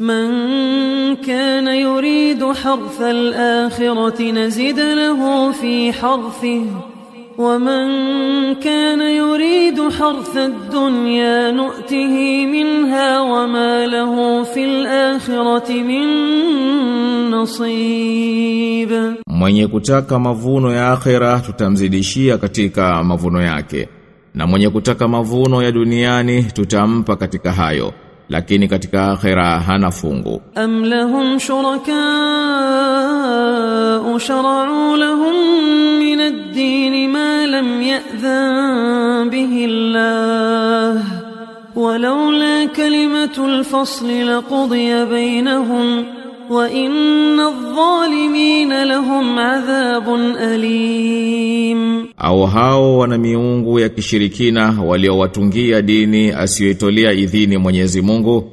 من كان يريد حرث الآخرة نزد له في حرثه ومن كان يريد حرث الدنيا نؤته منها وما له في الآخرة من نصيب Mwenye kutaka mavuno ya akhera tutamzidishia katika mavuno yake. Na mwenye kutaka mavuno ya duniani tutampa katika hayo. lakini katika akhira hana fungu am lahum shuraka usharau lahum min ad-din ma lam ya'dhan bihi Allah ولولا كلمة الفصل لقضي bainahum Wainna lahum alim, au hao wana miungu ya kishirikina waliowatungia dini asiyoitolea idhini Mwenyezi Mungu,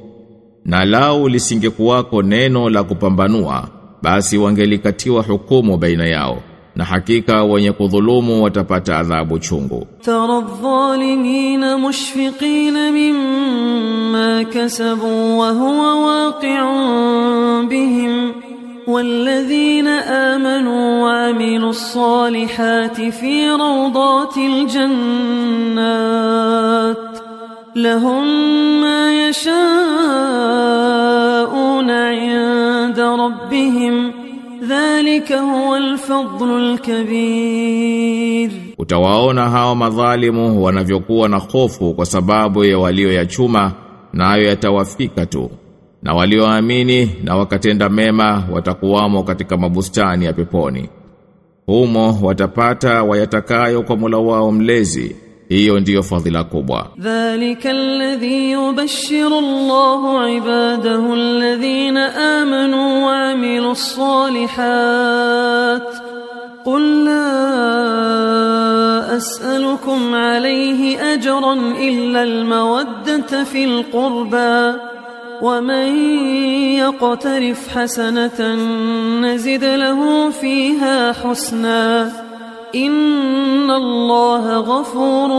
na lao lisingekuwako neno la kupambanua, basi wangelikatiwa hukumu baina yao na hakika wenye kudhulumu watapata adhabu chungu. Taradhalimina mushfiqina mimma kasabu wa huwa waqi'un بهم والذين آمنوا وعملوا الصالحات في روضات الجنات لهم ما يشاءون عند ربهم ذلك هو الفضل الكبير Utawaona hao madhalimu wanavyokuwa na hofu kwa sababu ya walioyachuma nayo yatawafika tu. Na walioamini na wakatenda mema watakuwamo katika mabustani ya peponi. Humo watapata wayatakayo kwa Mola wao mlezi. Hiyo ndiyo fadhila kubwa. ذلك الذي يبشر الله عباده الذين آمنوا وعملوا الصالحات قل لا أسألكم عليه أجرا إلا المودة في القربى ومن يقترف حسنة نزد له فيها حسنا إن الله غفور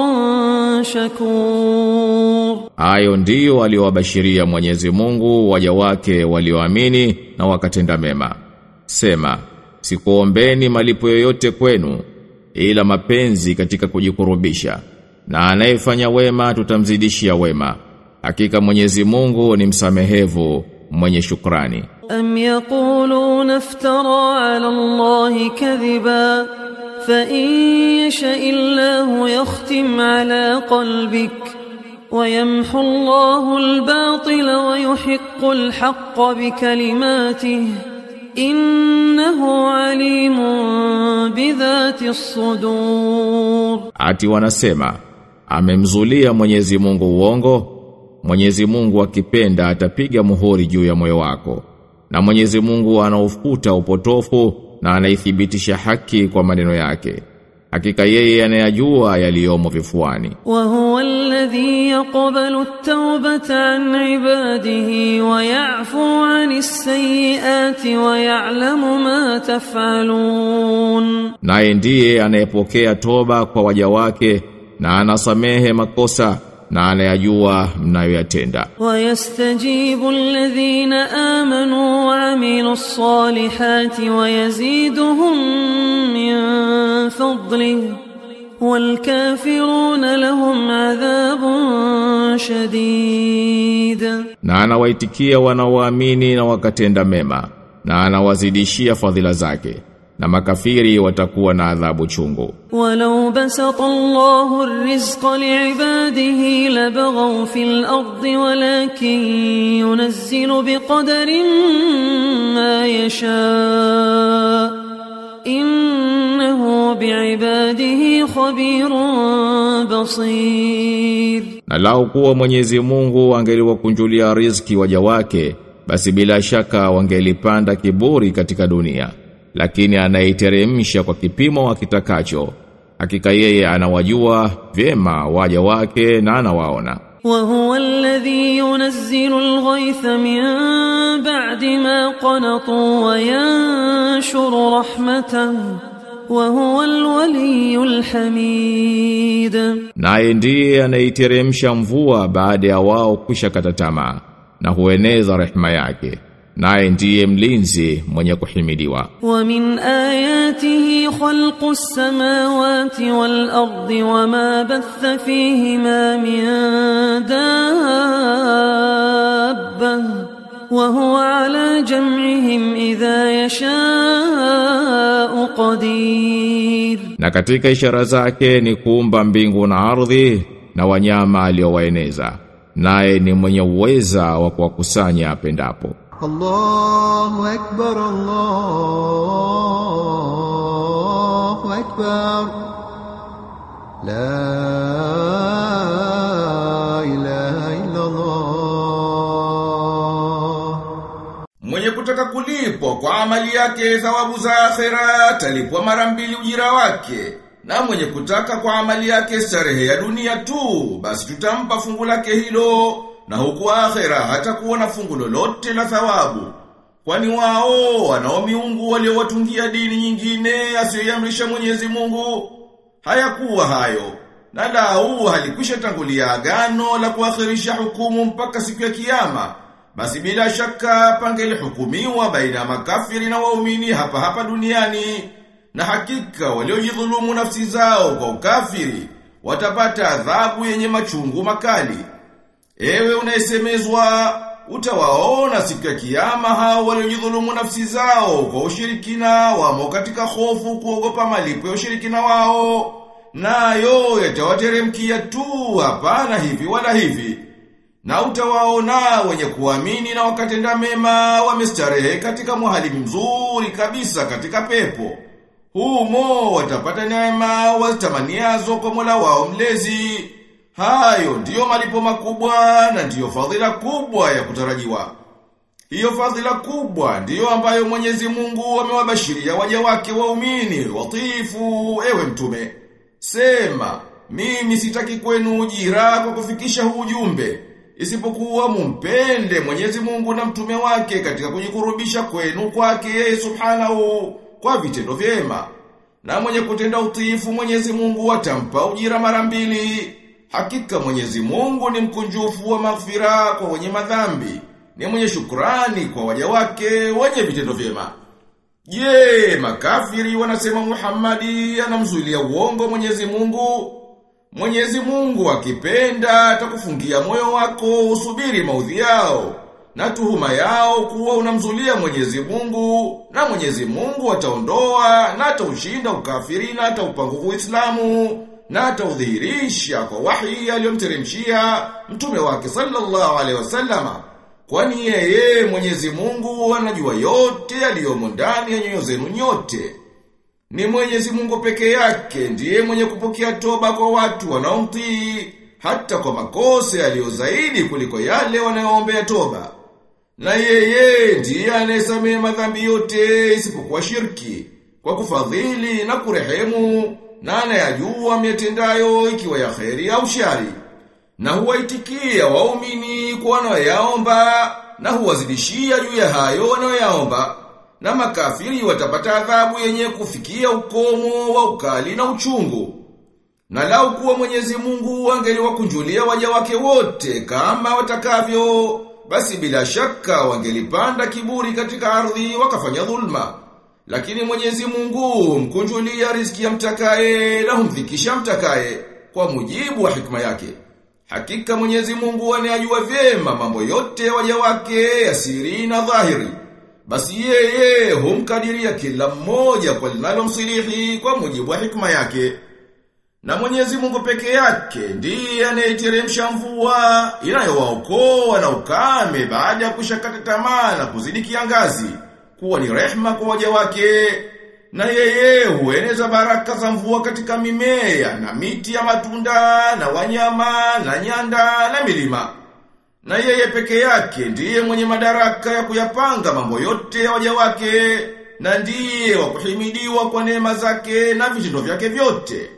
شكور Hayo ndiyo aliowabashiria Mwenyezi Mungu waja wake walioamini na wakatenda mema. Sema, sikuombeni malipo yoyote kwenu ila mapenzi katika kujikurubisha. Na anayefanya wema tutamzidishia wema. Hakika Mwenyezi Mungu ni msamehevu mwenye shukrani. Am yaquluna iftara ala Allahi kadhiba fa in yasha illahu yakhtim ala qalbik wa yamhu Allahu al-batila wa yuhiqqu al-haqqa bi kalimatihi innahu alimun bidhati sudur, ati wanasema amemzulia Mwenyezi Mungu uongo Mwenyezi Mungu akipenda atapiga muhuri juu ya moyo wako. Na Mwenyezi Mungu anaufuta upotofu na anaithibitisha haki kwa maneno yake. Hakika yeye anayajua yaliyomo vifuani. Wa huwa alladhi yaqbalu at-taubata an ibadihi wa ya'fu 'anis sayyiati wa ya'lamu ma taf'alun. Naye ndiye anayepokea toba kwa waja wake na anasamehe makosa na anayajua mnayoyatenda. wa yastajibu alladhina amanu wa amilu salihati wa yaziduhum min fadli wal kafiruna lahum adhabun shadid, na anawaitikia wanaoamini na wakatenda mema na anawazidishia fadhila zake na makafiri watakuwa na adhabu chungu. Walau basata Allahu ar-rizqa li'ibadihi labaghaw fil ardi walakin yunzilu biqadarin ma yasha. Innahu bi'ibadihi khabirun basir. Na lau kuwa Mwenyezi Mungu angeliwakunjulia riziki waja wake basi bila shaka wangelipanda kiburi katika dunia Lakini anaiteremsha kwa kipimo akitakacho. Hakika yeye anawajua vyema waja wake na anawaona. وهو الذي ينزل الغيث من بعد ما قنطوا وينشر رحمته وهو الولي الحميد Naye ndiye anaiteremsha mvua baada ya wao kwisha kata tamaa. na hueneza rehema yake naye ndiye mlinzi mwenye kuhimidiwa. Wa min ayatihi khalqu samawati wal ardi wama batha fihima min dabba wa huwa ala jam'ihim idha yasha'u qadir, na katika ishara zake ni kuumba mbingu na ardhi na wanyama aliowaeneza, naye ni mwenye uweza wa kuwakusanya apendapo. الله أكبر الله أكبر لا إله إلا الله Mwenye kutaka kulipwa kwa amali yake thawabu za akhera atalipwa mara mbili ujira wake. Na mwenye kutaka kwa amali yake starehe ya dunia tu, basi tutampa fungu lake hilo, na huku akhera hatakuwa na fungu lolote la thawabu. Kwani wao wanao miungu waliowatungia dini nyingine asiyoamrisha Mwenyezi Mungu. Hayakuwa hayo. Na lau halikwisha tangulia agano la kuakhirisha hukumu mpaka siku ya kiyama. Basi bila shaka pangelihukumiwa baina ya makafiri na waumini hapa hapa duniani. Na hakika waliojidhulumu nafsi zao kwa ukafiri watapata adhabu yenye machungu makali. Ewe unayesemezwa utawaona siku ya kiyama hao waliojidhulumu nafsi zao kwa ushirikina wamo katika hofu kuogopa malipo ya ushirikina wao. Nayo yatawateremkia tu hapana hivi wala hivi. Na utawaona wenye kuamini na wakatenda mema wamestarehe katika muhalimu mzuri kabisa katika pepo. Humo watapata neema wazitamaniazo kwa Mola wao mlezi. Hayo ndiyo malipo makubwa na ndiyo fadhila kubwa ya kutarajiwa. Hiyo fadhila kubwa ndiyo ambayo Mwenyezi Mungu amewabashiria waja wake waumini watifu ewe mtume. Sema, mimi sitaki kwenu ujira kwa kufikisha ujumbe, isipokuwa mumpende Mwenyezi Mungu na mtume wake katika kujikurubisha kwenu kwake yeye subhanahu kwa vitendo vyema. Na mwenye kutenda utiifu Mwenyezi Mungu atampa ujira mara mbili. Hakika Mwenyezi Mungu ni mkunjufu wa maghfira kwa wenye madhambi, ni mwenye shukrani kwa waja wake wenye vitendo vyema. Je, makafiri wanasema Muhammadi anamzuilia uongo Mwenyezi Mungu? Mwenyezi Mungu akipenda atakufungia moyo wako usubiri maudhi yao na tuhuma yao kuwa unamzulia Mwenyezi Mungu na Mwenyezi Mungu ataondoa na ataushinda ukafiri na ataupa nguvu Uislamu na ataudhihirisha kwa wahi aliyomteremshia mtume wake sallallahu alaihi wasallama kwani yeye Mwenyezi Mungu anajua yote yaliyomo ndani ya nyoyo zenu nyote ni Mwenyezi Mungu peke yake ndiye mwenye kupokea toba kwa watu wanaomtii hata kwa makosa yaliyo zaidi kuliko yale wanayoombea toba. Na yeye ndiye anayesamehe madhambi yote isipokuwa shirki kwa kufadhili na kurehemu na anayajua myatendayo ikiwa ya kheri au shari. Na huwaitikia waumini kwa wanayoyaomba na huwazidishia juu ya hayo wanayoyaomba na makafiri watapata adhabu yenye kufikia ukomo wa ukali na uchungu. Na lau kuwa Mwenyezi Mungu angeliwakunjulia waja wake wote kama watakavyo, basi bila shaka wangelipanda kiburi katika ardhi wakafanya dhulma. Lakini Mwenyezi Mungu mkunjulia riziki ya mtakaye na humdhikisha mtakaye kwa mujibu wa hikma yake. Hakika Mwenyezi Mungu anayajua vyema mambo yote waja wake ya siri na dhahiri. Basi yeye humkadiria kila mmoja kwa linalomsilihi kwa mujibu wa hikma yake. Na Mwenyezi Mungu peke yake ndiye anayeteremsha mvua inayowaokoa na ukame baada ya kushakata tamaa na kuzidi kiangazi, kuwa ni rehma kwa waja wake. Na yeye hueneza baraka za mvua katika mimea na miti ya matunda na wanyama na nyanda na milima. Na yeye peke yake ndiye mwenye madaraka ya kuyapanga mambo yote ya waja wake na ndiye wa kuhimidiwa kwa neema zake na vitendo vyake vyote.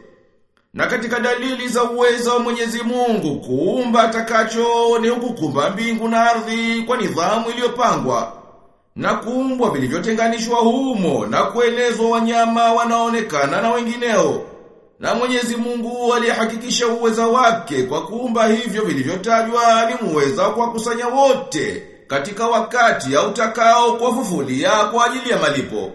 Na katika dalili za uwezo wa Mwenyezi Mungu kuumba atakacho ni kukumba mbingu na ardhi kwa nidhamu iliyopangwa na kuumbwa vilivyotenganishwa humo na kuelezwa wanyama wanaonekana na wengineo Na Mwenyezi Mungu aliyehakikisha uweza wake kwa kuumba hivyo vilivyotajwa alimuweza kwa kusanya wote katika wakati au takao kuwafufulia kwa ajili ya malipo.